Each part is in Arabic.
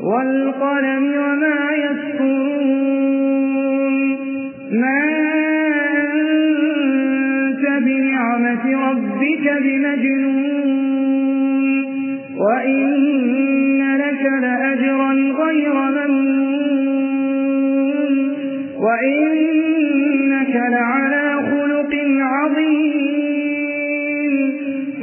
والقلم وما يسكون ما أنت بنعمة ربك بمجنون. وإن لك لأجرا غير ممنون. وإنك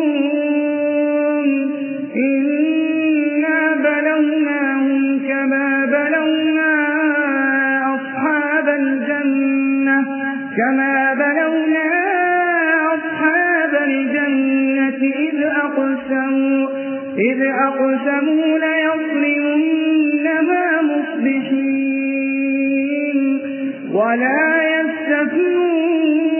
الخرطوم إنا بلوناهم كما بلونا أصحاب الجنة كما بلونا أصحاب الجنة إذ أقسموا إذ أقسموا ليصرمنها مصبحين. ولا يستثنون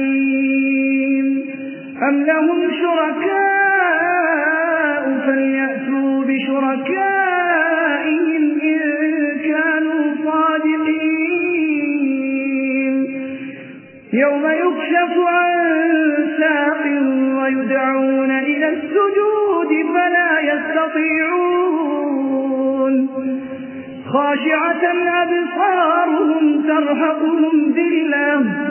أم لهم شركاء فليأتوا بشركائهم إن كانوا صادقين. يوم يكشف عن ساق ويدعون إلى السجود فلا يستطيعون. خاشعة أبصارهم ترهقهم ذلة.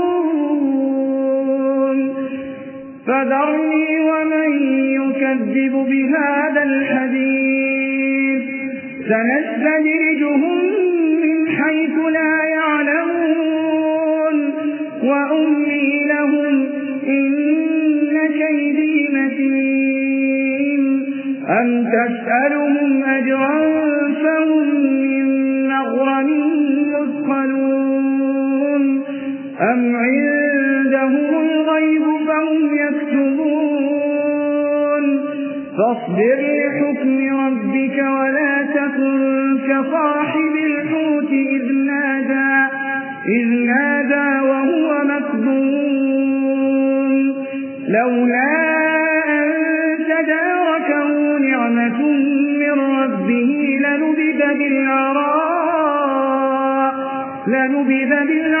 فذرني ومن يكذب بهذا الحديث. سنستدرجهم من حيث لا يعلمون. وأملي لهم إن كيدي متين. أم تسألهم أجرا فهم من مغرم مثقلون. أم عندهم الغيب فاصبر لحكم ربك ولا تكن كصاحب الحوت إذ نادى, إذ نادى وهو مكذوم لولا أن تداركه نعمة من ربه لنبذ بالعراء, لنبذ بالعراء.